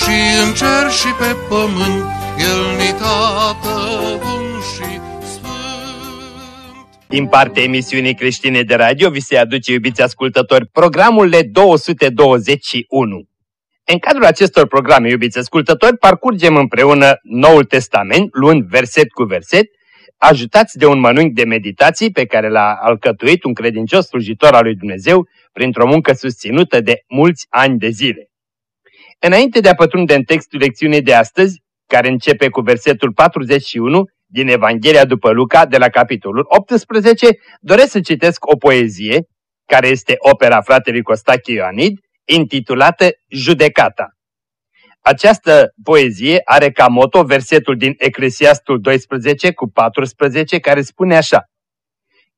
și în cer și pe pământ, El ni tată bun și sfânt. Din partea emisiunii creștine de radio vi se aduce, iubiți ascultători, programul L221. În cadrul acestor programe, iubiți ascultători, parcurgem împreună Noul Testament, luând verset cu verset, ajutați de un mănânc de meditații pe care l-a alcătuit un credincios slujitor al lui Dumnezeu printr-o muncă susținută de mulți ani de zile. Înainte de a pătrunde în textul lecțiunii de astăzi, care începe cu versetul 41 din Evanghelia după Luca, de la capitolul 18, doresc să citesc o poezie, care este opera fratelui Costache Ioanid, intitulată Judecata. Această poezie are ca moto versetul din Eclesiastul 12 cu 14 care spune așa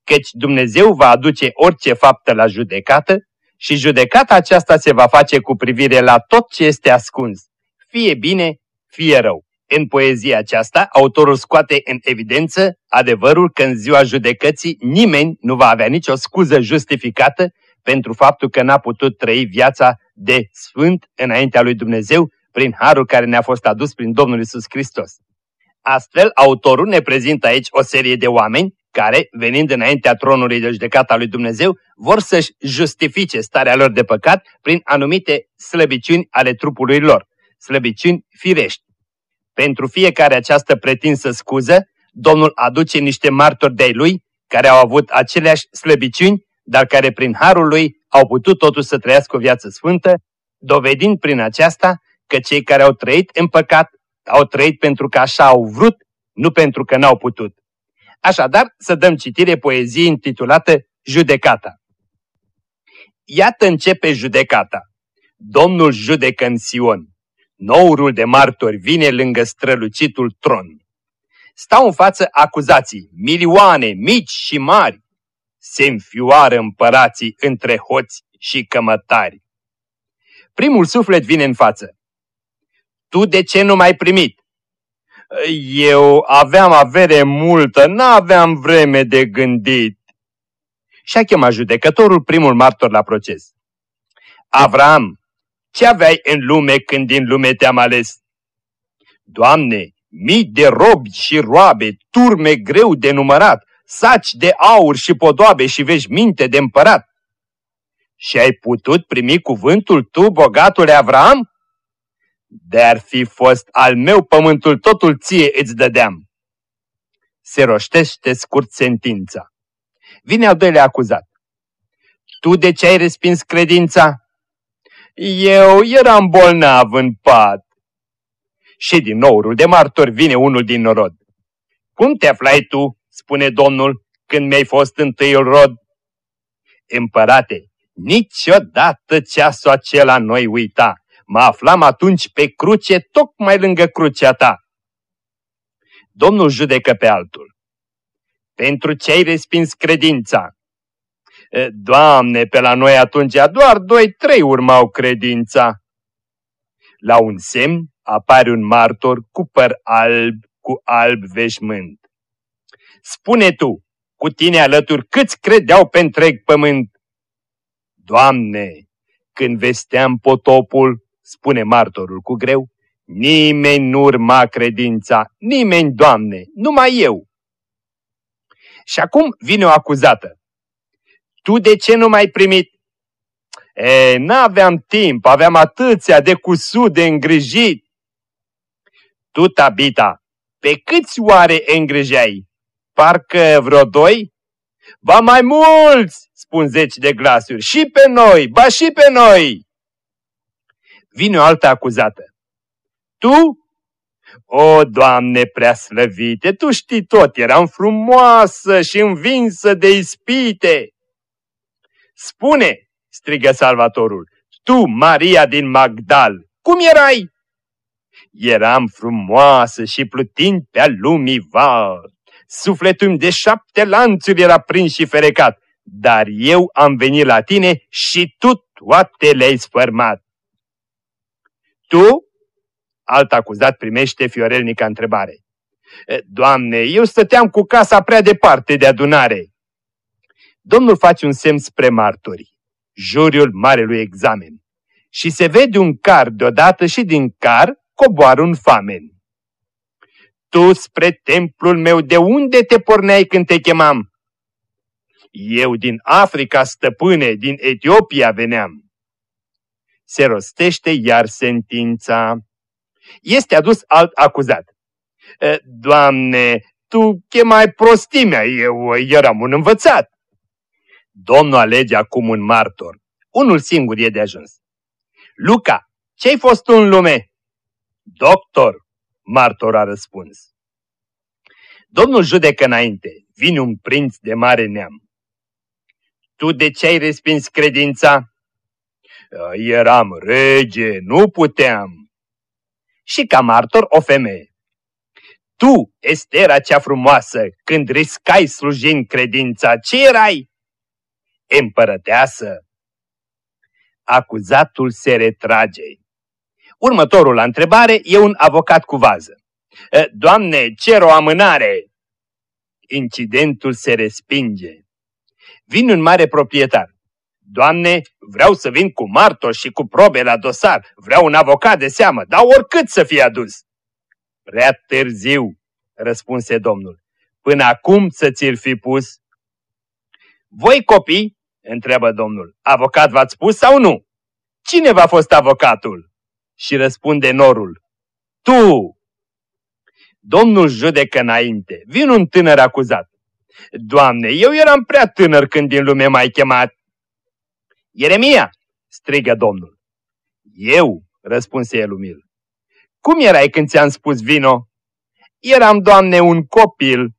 Căci Dumnezeu va aduce orice faptă la judecată și judecata aceasta se va face cu privire la tot ce este ascuns, fie bine, fie rău. În poezia aceasta, autorul scoate în evidență adevărul că în ziua judecății nimeni nu va avea nicio scuză justificată pentru faptul că n-a putut trăi viața de sfânt înaintea lui Dumnezeu prin harul care ne-a fost adus prin Domnul Isus Hristos. Astfel, autorul ne prezintă aici o serie de oameni care, venind înaintea tronului de judecată lui Dumnezeu, vor să-și justifice starea lor de păcat prin anumite slăbiciuni ale trupului lor, slăbiciuni firești. Pentru fiecare această pretinsă scuză, Domnul aduce niște martori de-ai lui care au avut aceleași slăbiciuni, dar care prin harul lui au putut totuși să trăiască o viață sfântă, dovedind prin aceasta că cei care au trăit în păcat au trăit pentru că așa au vrut, nu pentru că n-au putut. Așadar, să dăm citire poeziei intitulată Judecata. Iată începe judecata. Domnul judecă în Sion. Nourul de martori vine lângă strălucitul tron. Stau în față acuzații, milioane, mici și mari. Se înfioară împărații între hoți și cămătari. Primul suflet vine în față. Tu de ce nu m-ai primit? Eu aveam avere multă, n-aveam vreme de gândit. Și-a chemat judecătorul primul martor la proces. Avram, ce aveai în lume când din lume te-am ales? Doamne, mii de robi și roabe, turme greu de numărat, saci de aur și podoabe și veșminte de împărat. Și ai putut primi cuvântul tu, bogatule Avram? De-ar fi fost al meu pământul totul ție îți dădeam. Se roștește scurt sentința. Vine al doilea acuzat. Tu de ce ai respins credința? Eu eram bolnav în pat. Și din nou rul de martor vine unul din norod. Cum te aflai tu, spune Domnul, când mi-ai fost întâiul rod? Împărate, niciodată ceasul acela noi uita. Mă aflam atunci pe cruce, tocmai lângă crucea ta. Domnul judecă pe altul. Pentru ce ai respins credința? Doamne, pe la noi atunci doar doi-trei urmau credința. La un semn apare un martor cu păr alb, cu alb veșmânt. Spune tu, cu tine alături, câți credeau pe întreg pământ? Doamne, când vesteam potopul, spune martorul cu greu, nimeni nu urma credința, nimeni, Doamne, numai eu. Și acum vine o acuzată. Tu de ce nu m-ai primit? E, n-aveam timp, aveam atâția de cusut, de îngrijit. Tu, Tabita, pe câți oare îngrijeai? Parcă vreo doi? Ba mai mulți, spun zeci de glasuri, și pe noi, ba și pe noi. Vine o altă acuzată. Tu? O, Doamne prea slăvite, Tu știi tot, eram frumoasă și învinsă de ispite. Spune, strigă salvatorul, tu, Maria din Magdal, cum erai? Eram frumoasă și plutind pe-a lumii val. Sufletul de șapte lanțuri era prins și ferecat, dar eu am venit la tine și tu toate le-ai sfărmat. Tu? Alt acuzat primește fiorelnica întrebare. Doamne, eu stăteam cu casa prea departe de adunare. Domnul face un semn spre martori, juriul marelui examen. Și se vede un car deodată și din car coboară un famen. Tu spre templul meu, de unde te porneai când te chemam? Eu din Africa, stăpâne, din Etiopia veneam. Se rostește iar sentința. Este adus alt acuzat. Doamne, tu chemai prostimea, eu eram un învățat. Domnul alege acum un martor. Unul singur e de ajuns. Luca, ce-ai fost tu în lume? Doctor, martor a răspuns. Domnul judecă înainte, vine un prinț de mare neam. Tu de ce ai respins credința? Eram rege, nu puteam. Și ca martor o femeie. Tu, Estera cea frumoasă, când riscai slujind credința, ce erai? Împărăteasă. Acuzatul se retrage. Următorul la întrebare e un avocat cu vază. Doamne, cer o amânare! Incidentul se respinge. Vin un mare proprietar. Doamne, vreau să vin cu martor și cu probe la dosar, vreau un avocat de seamă, dar oricât să fie adus. Prea târziu, răspunse domnul, până acum să ți-l fi pus. Voi copii, întreabă domnul, avocat v-ați spus sau nu? Cine v-a fost avocatul? Și răspunde norul, tu! Domnul judecă înainte, vin un tânăr acuzat. Doamne, eu eram prea tânăr când din lume m-ai chemat. Ieremia, strigă Domnul. Eu, răspunse el umil. Cum erai când ți-am spus vino? Eram, Doamne, un copil.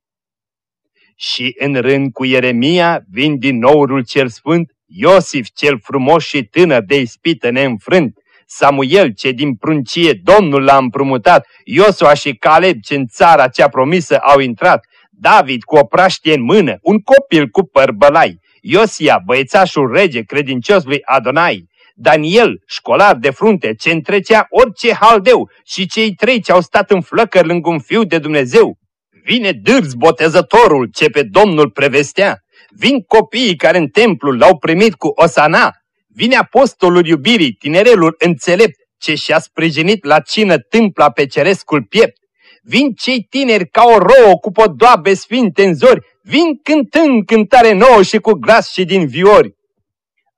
Și în rând cu Ieremia vin din nourul cel sfânt, Iosif cel frumos și tânăr de ispită neînfrânt, Samuel ce din pruncie Domnul l-a împrumutat, Iosua și Caleb ce în țara cea promisă au intrat, David cu o praștie în mână, un copil cu părbălai, Iosia, băiețașul rege credincios lui Adonai, Daniel, școlar de frunte, ce întrecea orice haldeu și cei trei ce au stat în flăcări lângă un fiu de Dumnezeu. Vine dârz botezătorul ce pe Domnul prevestea. Vin copiii care în templu l-au primit cu osana. Vine apostolul iubirii, tinerelul înțelept, ce și-a sprijinit la cină tâmpla pe cerescul piept. Vin cei tineri ca o rouă cu podoabe sfinte în zori, vin cântând cântare nouă și cu glas și din viori.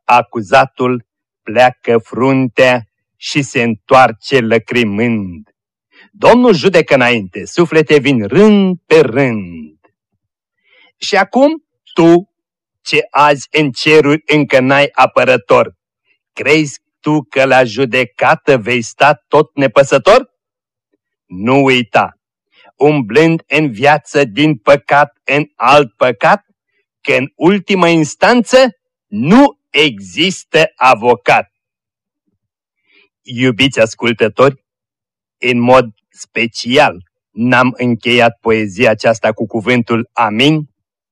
Acuzatul pleacă fruntea și se întoarce lăcrimând. Domnul judecă înainte, suflete vin rând pe rând. Și acum tu, ce azi în ceruri încă n-ai apărător, crezi tu că la judecată vei sta tot nepăsător? Nu uita, umblând în viață din păcat în alt păcat, că în ultimă instanță nu există avocat. Iubiți ascultători, în mod special n-am încheiat poezia aceasta cu cuvântul Amin,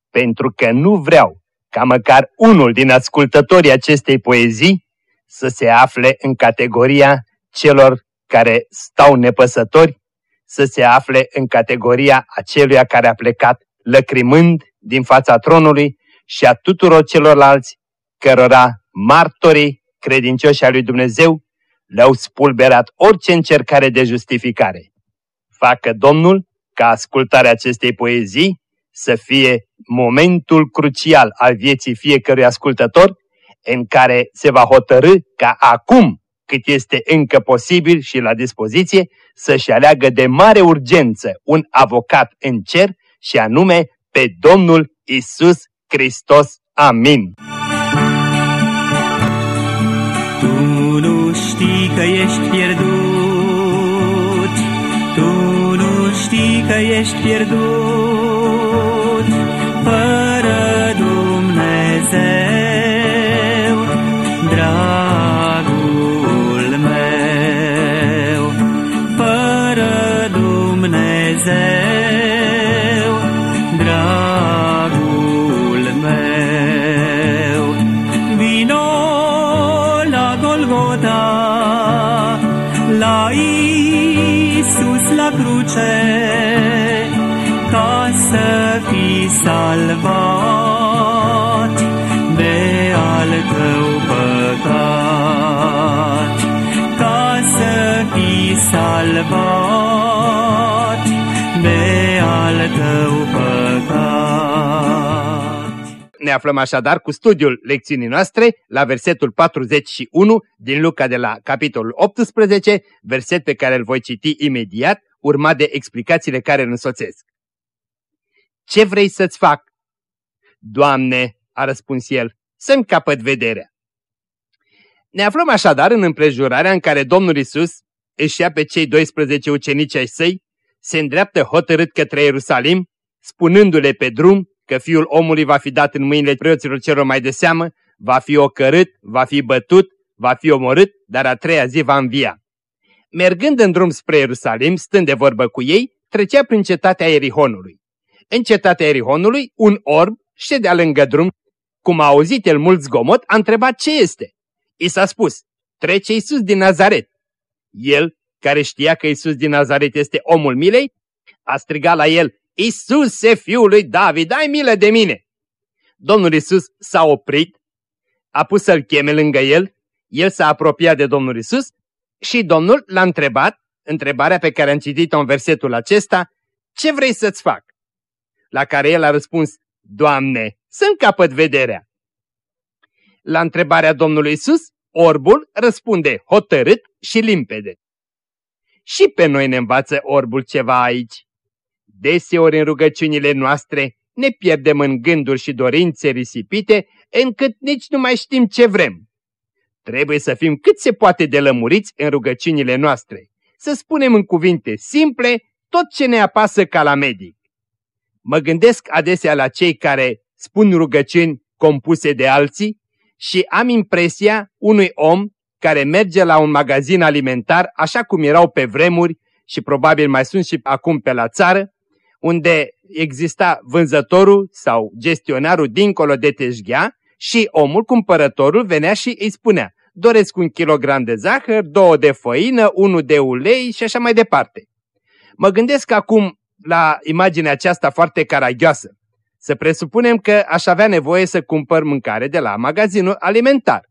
pentru că nu vreau ca măcar unul din ascultătorii acestei poezii să se afle în categoria celor care stau nepăsători să se afle în categoria aceluia care a plecat lăcrimând din fața tronului și a tuturor celorlalți cărora martorii credincioși al lui Dumnezeu le-au spulberat orice încercare de justificare. Facă Domnul ca ascultarea acestei poezii să fie momentul crucial al vieții fiecărui ascultător în care se va hotărâ ca acum cât este încă posibil și la dispoziție, să-și aleagă de mare urgență un avocat în cer și anume pe Domnul Isus Hristos. Amin. Tu nu știi că ești pierdut, tu nu știi că ești pierdut, fără Dumnezeu. Dumnezeu, dragul meu. Vino la Golgota, la Isus la cruce, ca să fii salvat de al tău păcat, ca să fii salvat tău păcat. Ne aflăm așadar cu studiul lecțiunii noastre la versetul 41 din Luca de la capitolul 18, verset pe care îl voi citi imediat, urmat de explicațiile care îl însoțesc. Ce vrei să-ți fac? Doamne, a răspuns el, să-mi capăt vederea. Ne aflăm așadar în împrejurarea în care Domnul Isus își ia pe cei 12 ucenici ai săi, se îndreaptă hotărât către Ierusalim, spunându-le pe drum că fiul omului va fi dat în mâinile preoților celor mai de seamă, va fi ocărât, va fi bătut, va fi omorât, dar a treia zi va învia. Mergând în drum spre Ierusalim, stând de vorbă cu ei, trecea prin cetatea Erihonului. În cetatea Erihonului, un orb ședea lângă drum, cum a auzit el mult zgomot, a întrebat ce este. I s-a spus, trece Iisus din Nazaret. El, care știa că Iisus din Nazaret este omul milei, a strigat la el, Iisuse, fiul lui David, ai milă de mine! Domnul Iisus s-a oprit, a pus să-l cheme lângă el, el s-a apropiat de Domnul Iisus și Domnul l-a întrebat, întrebarea pe care am citit-o în versetul acesta, ce vrei să-ți fac? La care el a răspuns, Doamne, să-mi capăt vederea. La întrebarea Domnului Isus, orbul răspunde hotărât și limpede. Și pe noi ne învață orbul ceva aici. Deseori în rugăciunile noastre ne pierdem în gânduri și dorințe risipite, încât nici nu mai știm ce vrem. Trebuie să fim cât se poate de lămuriți în rugăciunile noastre, să spunem în cuvinte simple tot ce ne apasă ca la medic. Mă gândesc adesea la cei care spun rugăciuni compuse de alții și am impresia unui om care merge la un magazin alimentar, așa cum erau pe vremuri și probabil mai sunt și acum pe la țară, unde exista vânzătorul sau gestionarul dincolo de teșghea și omul, cumpărătorul, venea și îi spunea doresc un kilogram de zahăr, două de făină, unul de ulei și așa mai departe. Mă gândesc acum la imaginea aceasta foarte caragioasă. Să presupunem că aș avea nevoie să cumpăr mâncare de la magazinul alimentar.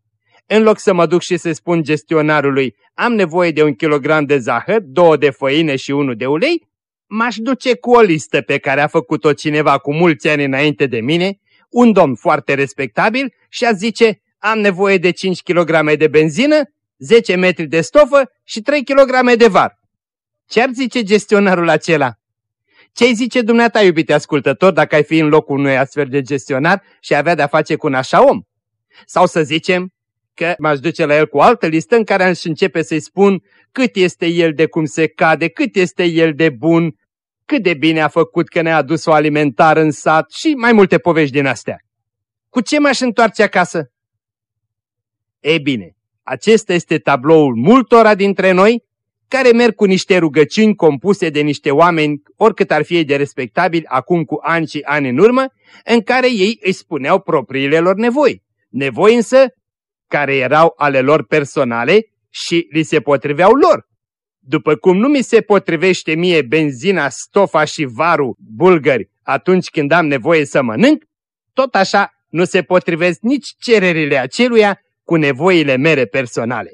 În loc să mă duc și să spun gestionarului, am nevoie de un kilogram de zahăr, două de făină și unul de ulei, m-aș duce cu o listă pe care a făcut-o cineva cu mulți ani înainte de mine, un domn foarte respectabil și a zice, am nevoie de 5 kg de benzină, 10 metri de stofă și 3 kg de var. Ce ar zice gestionarul acela? Ce-ai zice dumneata, iubite ascultător, dacă ai fi în locul unui astfel de gestionar și avea de-a face cu un așa om? Sau să zicem că m-aș duce la el cu o altă listă în care aș începe să-i spun cât este el de cum se cade, cât este el de bun, cât de bine a făcut că ne-a adus o alimentară în sat și mai multe povești din astea. Cu ce m-aș întoarce acasă? Ei bine, acesta este tabloul multora dintre noi care merg cu niște rugăciuni compuse de niște oameni, oricât ar fi ei de respectabili, acum cu ani și ani în urmă, în care ei își spuneau propriile lor nevoi. Nevoi însă care erau ale lor personale și li se potriveau lor. După cum nu mi se potrivește mie benzina, stofa și varul bulgări atunci când am nevoie să mănânc, tot așa nu se potrivesc nici cererile aceluia cu nevoile mele personale.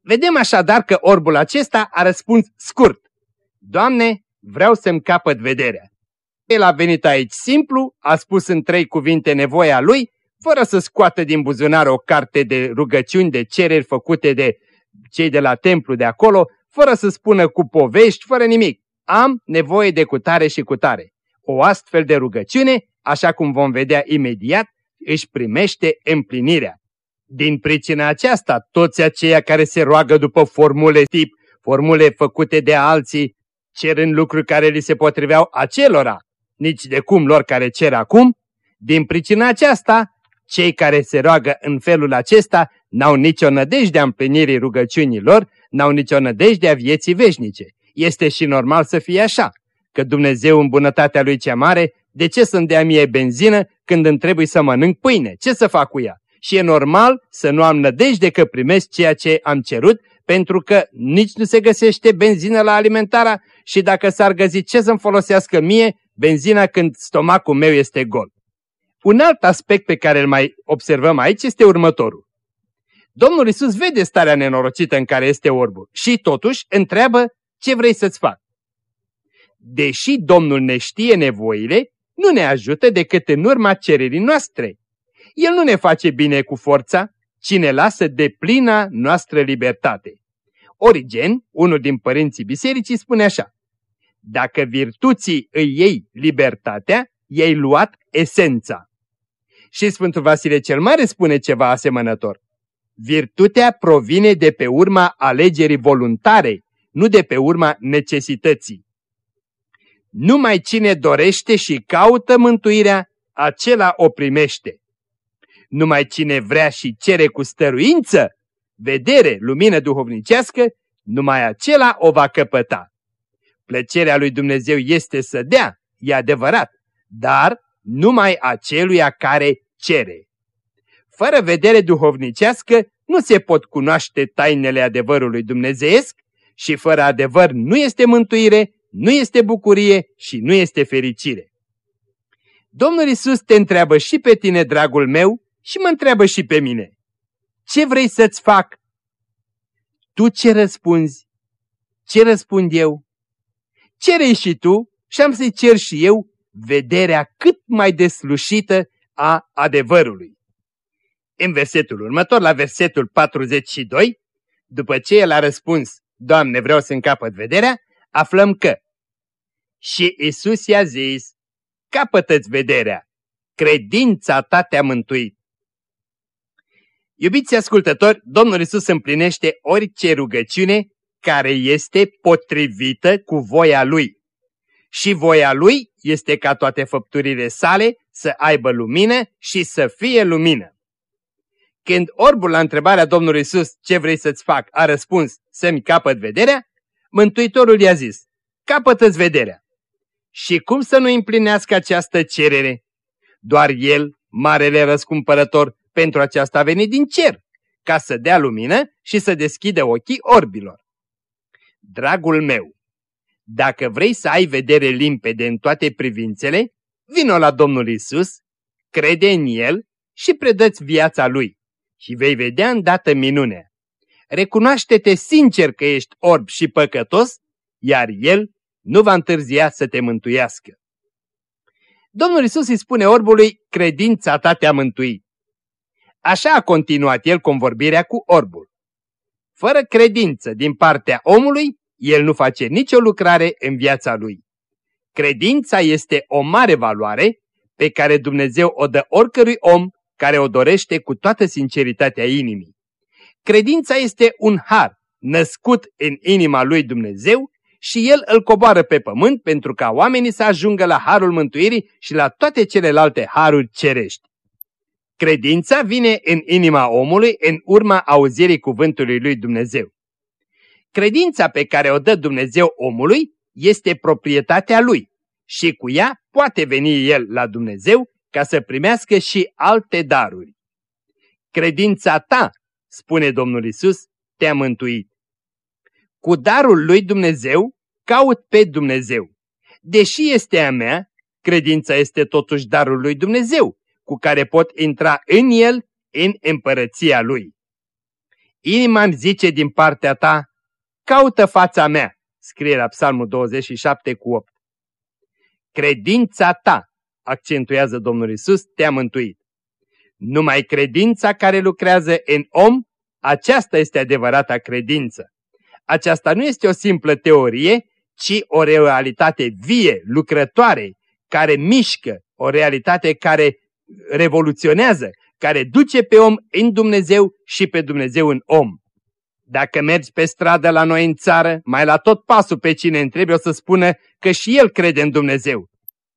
Vedem așadar că orbul acesta a răspuns scurt. Doamne, vreau să-mi capăt vederea. El a venit aici simplu, a spus în trei cuvinte nevoia lui, fără să scoată din buzunar o carte de rugăciuni, de cereri făcute de cei de la templu de acolo, fără să spună cu povești, fără nimic. Am nevoie de cutare și cutare. O astfel de rugăciune, așa cum vom vedea imediat, își primește împlinirea. Din pricina aceasta, toți aceia care se roagă după formule tip, formule făcute de alții, cerând lucruri care li se potriveau acelora, nici de cum lor care cer acum, din pricina aceasta, cei care se roagă în felul acesta n-au nicio nădejde a împlinirii rugăciunilor, n-au nicio nădejde a vieții veșnice. Este și normal să fie așa, că Dumnezeu în bunătatea Lui cea mare, de ce să-mi dea mie benzină când îmi trebuie să mănânc pâine? Ce să fac cu ea? și e normal să nu am nădejde că primesc ceea ce am cerut, pentru că nici nu se găsește benzină la alimentarea și dacă s-ar găsi ce să-mi folosească mie benzina când stomacul meu este gol. Un alt aspect pe care îl mai observăm aici este următorul. Domnul Isus vede starea nenorocită în care este orbul și totuși întreabă ce vrei să-ți fac. Deși Domnul ne știe nevoile, nu ne ajută decât în urma cererii noastre. El nu ne face bine cu forța, ci ne lasă de plina noastră libertate. Origen, unul din părinții bisericii, spune așa. Dacă virtuții îi iei libertatea, i-ai luat esența. Și Sfântul Vasile cel Mare spune ceva asemănător. Virtutea provine de pe urma alegerii voluntare, nu de pe urma necesității. Numai cine dorește și caută mântuirea, acela o primește. Numai cine vrea și cere cu stăruință, vedere, lumină duhovnicească, numai acela o va căpăta. Plăcerea lui Dumnezeu este să dea, e adevărat, dar numai aceluia care cere. Fără vedere duhovnicească nu se pot cunoaște tainele adevărului dumnezeiesc și fără adevăr nu este mântuire, nu este bucurie și nu este fericire. Domnul Isus te întreabă și pe tine, dragul meu, și mă întreabă și pe mine. Ce vrei să-ți fac? Tu ce răspunzi? Ce răspund eu? Cere și tu și am să-i cer și eu vederea cât mai deslușită a adevărului. În versetul următor, la versetul 42, după ce el a răspuns, Doamne, vreau să încapăt vederea, aflăm că și Isus i-a zis, capătă-ți vederea, credința ta te-a mântuit. Iubiți ascultători, Domnul Isus împlinește orice rugăciune care este potrivită cu voia Lui. Și voia Lui este ca toate făpturile sale să aibă lumină și să fie lumină. Când orbul la întrebarea Domnului Isus, ce vrei să-ți fac, a răspuns, să-mi capăt vederea, Mântuitorul i-a zis, capătă-ți vederea. Și cum să nu împlinească această cerere? Doar El, marele răscumpărător, pentru aceasta a venit din cer, ca să dea lumină și să deschidă ochii orbilor. Dragul meu, dacă vrei să ai vedere limpede în toate privințele, vino la Domnul Isus, crede în El și predă-ți viața Lui și vei vedea îndată minunea. Recunoaște-te sincer că ești orb și păcătos, iar El nu va întârzia să te mântuiască. Domnul Isus îi spune orbului, credința ta te-a mântuit. Așa a continuat el convorbirea cu orbul. Fără credință din partea omului, el nu face nicio lucrare în viața lui. Credința este o mare valoare pe care Dumnezeu o dă oricărui om care o dorește cu toată sinceritatea inimii. Credința este un har născut în inima lui Dumnezeu și el îl coboară pe pământ pentru ca oamenii să ajungă la harul mântuirii și la toate celelalte haruri cerești. Credința vine în inima omului în urma auzirii cuvântului lui Dumnezeu. Credința pe care o dă Dumnezeu omului este proprietatea lui și cu ea poate veni el la Dumnezeu ca să primească și alte daruri. Credința ta, spune Domnul Isus, te-a mântuit. Cu darul lui Dumnezeu caut pe Dumnezeu. Deși este a mea, credința este totuși darul lui Dumnezeu, cu care pot intra în el, în împărăția lui. Inima îmi zice din partea ta, caută fața mea, scrie la Psalmul 27 cu 8. Credința ta, accentuează Domnul Isus, te-a mântuit. Numai credința care lucrează în om, aceasta este adevărata credință. Aceasta nu este o simplă teorie, ci o realitate vie, lucrătoare, care mișcă, o realitate care revoluționează, care duce pe om în Dumnezeu și pe Dumnezeu în om. Dacă mergi pe stradă la noi în țară, mai la tot pasul pe cine întrebi o să spună că și el crede în Dumnezeu.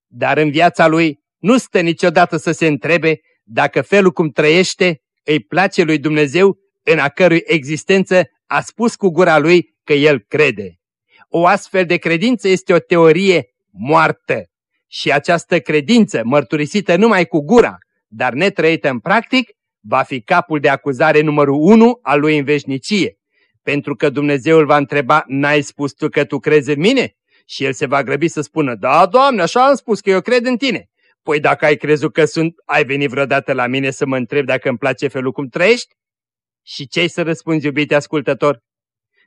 Dar în viața lui nu stă niciodată să se întrebe dacă felul cum trăiește îi place lui Dumnezeu în a cărui existență a spus cu gura lui că el crede. O astfel de credință este o teorie moartă și această credință mărturisită numai cu gura, dar netrăită în practic, va fi capul de acuzare numărul unu al lui în veșnicie, pentru că Dumnezeu îl va întreba, n-ai spus tu că tu crezi în mine? Și el se va grăbi să spună, da, Doamne, așa am spus că eu cred în tine. Păi dacă ai crezut că sunt, ai venit vreodată la mine să mă întreb dacă îmi place felul cum trăiești? Și ce să răspunzi, iubite ascultător?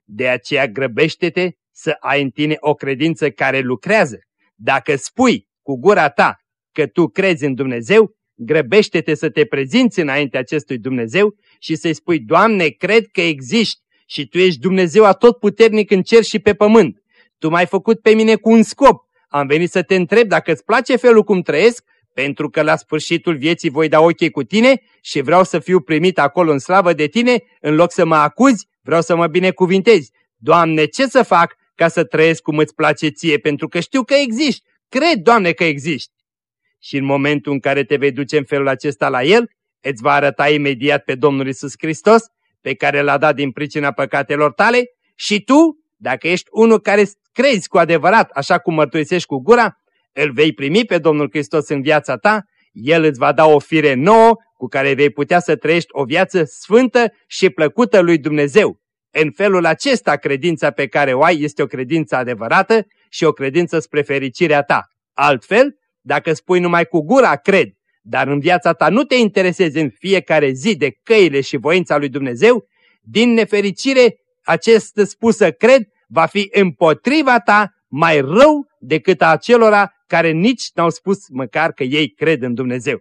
De aceea grăbește-te să ai în tine o credință care lucrează. Dacă spui cu gura ta că tu crezi în Dumnezeu, grăbește-te să te prezinți înainte acestui Dumnezeu și să-i spui, Doamne, cred că existi și Tu ești Dumnezeu atotputernic în cer și pe pământ. Tu m-ai făcut pe mine cu un scop. Am venit să te întreb dacă îți place felul cum trăiesc, pentru că la sfârșitul vieții voi da ochii cu tine și vreau să fiu primit acolo în slavă de tine, în loc să mă acuzi, vreau să mă binecuvintezi. Doamne, ce să fac ca să trăiesc cum îți place ție, pentru că știu că existi. Cred, Doamne, că existi. Și în momentul în care te vei duce în felul acesta la El, îți va arăta imediat pe Domnul Isus Hristos, pe care l-a dat din pricina păcatelor tale, și tu, dacă ești unul care crezi cu adevărat, așa cum mărturisești cu gura, îl vei primi pe Domnul Hristos în viața ta, El îți va da o fire nouă cu care vei putea să trăiești o viață sfântă și plăcută lui Dumnezeu. În felul acesta, credința pe care o ai este o credință adevărată și o credință spre fericirea ta. Altfel, dacă spui numai cu gura, cred, dar în viața ta nu te interesezi în fiecare zi de căile și voința lui Dumnezeu, din nefericire, acest spusă cred va fi împotriva ta mai rău decât a acelora care nici n-au spus măcar că ei cred în Dumnezeu.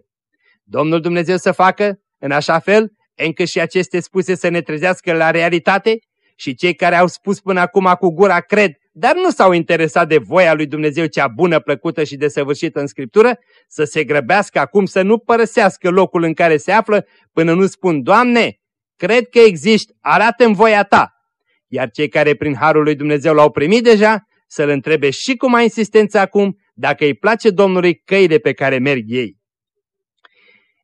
Domnul Dumnezeu să facă în așa fel încă și aceste spuse să ne trezească la realitate și cei care au spus până acum cu gura cred, dar nu s-au interesat de voia lui Dumnezeu cea bună, plăcută și desăvârșită în Scriptură, să se grăbească acum să nu părăsească locul în care se află până nu spun, Doamne, cred că existi, arată-mi voia Ta. Iar cei care prin Harul lui Dumnezeu l-au primit deja, să-L întrebe și cu mai insistență acum dacă îi place Domnului căile pe care merg ei.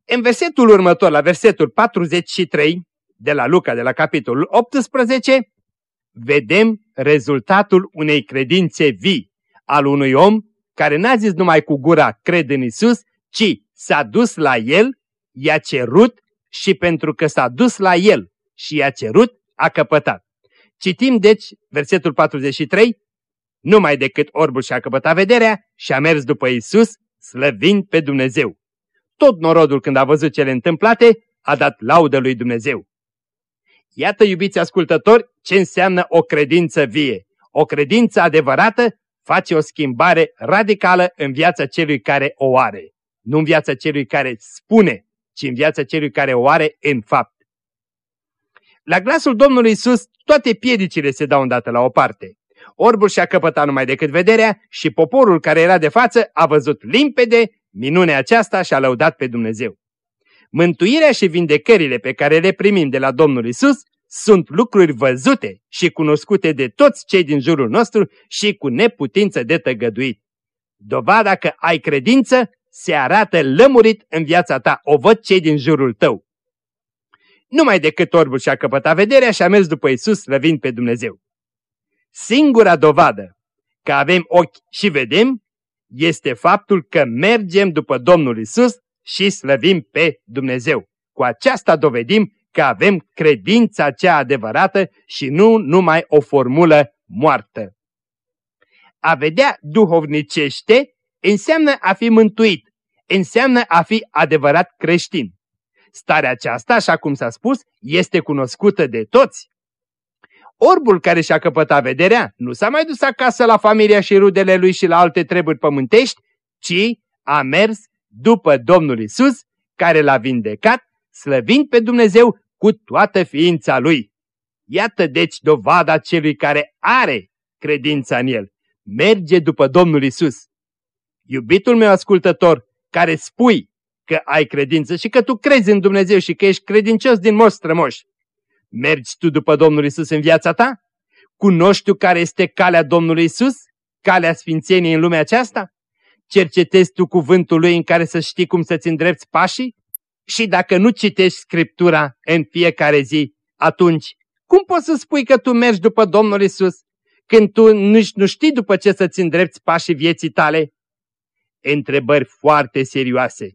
În versetul următor, la versetul 43 de la Luca, de la capitolul 18, vedem rezultatul unei credințe vii al unui om care n-a zis numai cu gura cred în Isus, ci s-a dus la el, i-a cerut și pentru că s-a dus la el și i-a cerut, a căpătat. Citim deci versetul 43, numai decât orbul și-a căpătat vederea și a mers după Isus, slăvind pe Dumnezeu. Tot norodul când a văzut cele întâmplate, a dat laudă lui Dumnezeu. Iată, iubiți ascultători, ce înseamnă o credință vie. O credință adevărată face o schimbare radicală în viața celui care o are. Nu în viața celui care spune, ci în viața celui care o are în fapt. La glasul Domnului Isus, toate piedicile se dau îndată la o parte. Orbul și-a căpătat numai decât vederea și poporul care era de față a văzut limpede minunea aceasta și a lăudat pe Dumnezeu. Mântuirea și vindecările pe care le primim de la Domnul Isus sunt lucruri văzute și cunoscute de toți cei din jurul nostru și cu neputință de tăgăduit. Dovada că ai credință se arată lămurit în viața ta, o văd cei din jurul tău. Numai decât orbul și-a căpătat vederea și a mers după Isus, slăvind pe Dumnezeu. Singura dovadă că avem ochi și vedem este faptul că mergem după Domnul Isus și slăvim pe Dumnezeu. Cu aceasta dovedim că avem credința cea adevărată și nu numai o formulă moartă. A vedea duhovnicește înseamnă a fi mântuit, înseamnă a fi adevărat creștin. Starea aceasta, așa cum s-a spus, este cunoscută de toți. Orbul care și-a căpătat vederea nu s-a mai dus acasă la familia și rudele lui și la alte treburi pământești, ci a mers după Domnul Isus, care l-a vindecat, slăvind pe Dumnezeu cu toată ființa lui. Iată deci dovada celui care are credința în el. Merge după Domnul Isus. Iubitul meu ascultător, care spui că ai credință și că tu crezi în Dumnezeu și că ești credincios din moș strămoș, mergi tu după Domnul Isus în viața ta? Cunoști tu care este calea Domnului Isus? Calea sfințeniei în lumea aceasta? Cercetezi tu cuvântul lui în care să știi cum să-ți îndrepți pașii? Și dacă nu citești Scriptura în fiecare zi, atunci cum poți să spui că tu mergi după Domnul Isus când tu nici nu știi după ce să-ți îndrepți pașii vieții tale? Întrebări foarte serioase.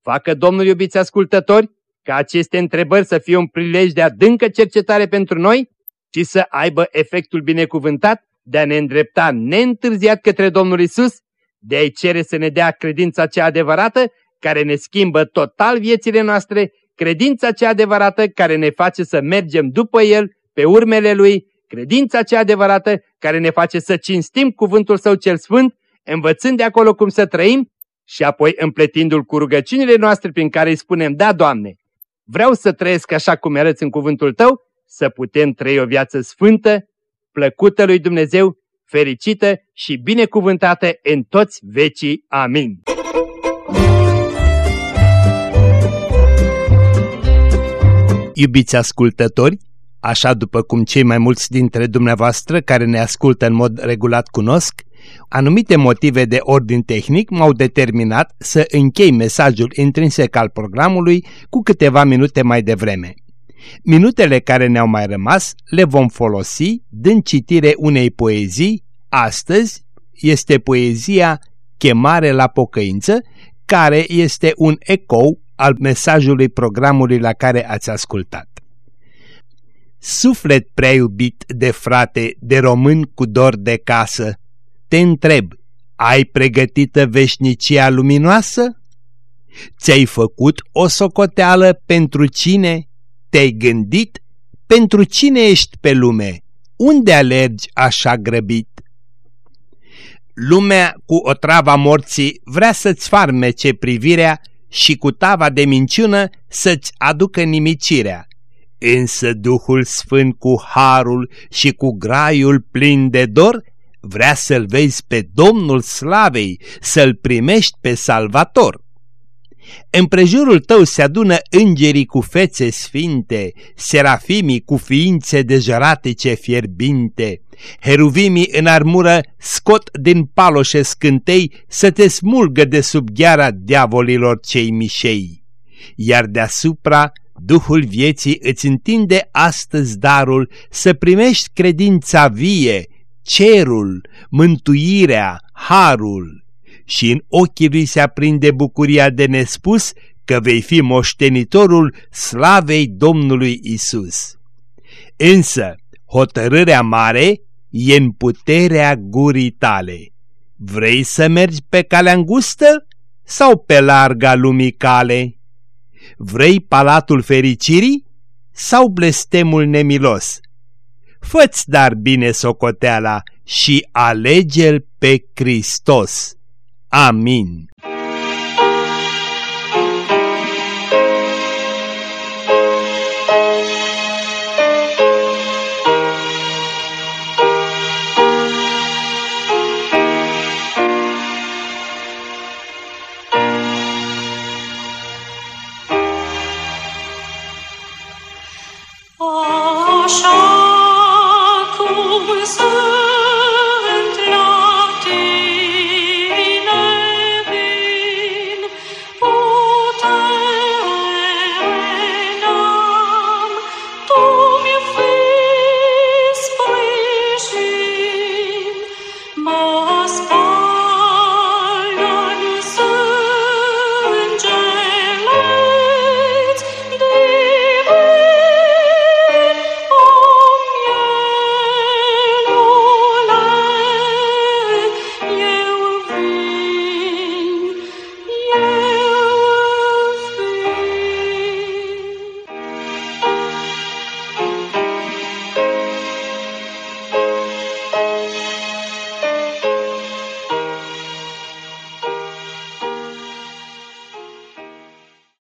Facă Domnul iubiți ascultători ca aceste întrebări să fie un prilej de adâncă cercetare pentru noi ci să aibă efectul binecuvântat de a ne îndrepta neîntârziat către Domnul Isus, de a-i cere să ne dea credința cea adevărată, care ne schimbă total viețile noastre, credința cea adevărată care ne face să mergem după El, pe urmele Lui, credința cea adevărată care ne face să cinstim cuvântul Său cel Sfânt, învățând de acolo cum să trăim și apoi împletindu-l cu rugăciunile noastre prin care îi spunem, da, Doamne, vreau să trăiesc așa cum arăți în cuvântul Tău, să putem trăi o viață sfântă, plăcută lui Dumnezeu, fericită și binecuvântată în toți vecii. Amin. Iubiți ascultători, așa după cum cei mai mulți dintre dumneavoastră care ne ascultă în mod regulat cunosc, anumite motive de ordin tehnic m-au determinat să închei mesajul intrinsec al programului cu câteva minute mai devreme. Minutele care ne-au mai rămas le vom folosi dând citire unei poezii, astăzi este poezia Chemare la pocăință, care este un ecou al mesajului programului la care ați ascultat. Suflet prea iubit de frate, de român cu dor de casă, te întreb, ai pregătită veșnicia luminoasă? Ți-ai făcut o socoteală pentru cine? Te-ai gândit? Pentru cine ești pe lume? Unde alergi așa grăbit? Lumea cu o travă morții vrea să-ți farmece privirea și cu tava de minciună să-ți aducă nimicirea. Însă Duhul Sfânt cu harul și cu graiul plin de dor vrea să-L vezi pe Domnul Slavei, să-L primești pe Salvator. Împrejurul tău se adună îngerii cu fețe sfinte, serafimii cu ființe dejeratice fierbinte, heruvimii în armură scot din paloșe scântei să te smulgă de sub gheara diavolilor cei mișei. Iar deasupra, Duhul vieții îți întinde astăzi darul să primești credința vie, cerul, mântuirea, harul și în ochii lui se aprinde bucuria de nespus că vei fi moștenitorul slavei Domnului Isus. Însă, hotărârea mare e în puterea gurii tale. Vrei să mergi pe calea îngustă sau pe larga lumii cale? Vrei palatul fericirii sau blestemul nemilos? Fă-ți dar bine socoteala și alege-l pe Hristos. Amin.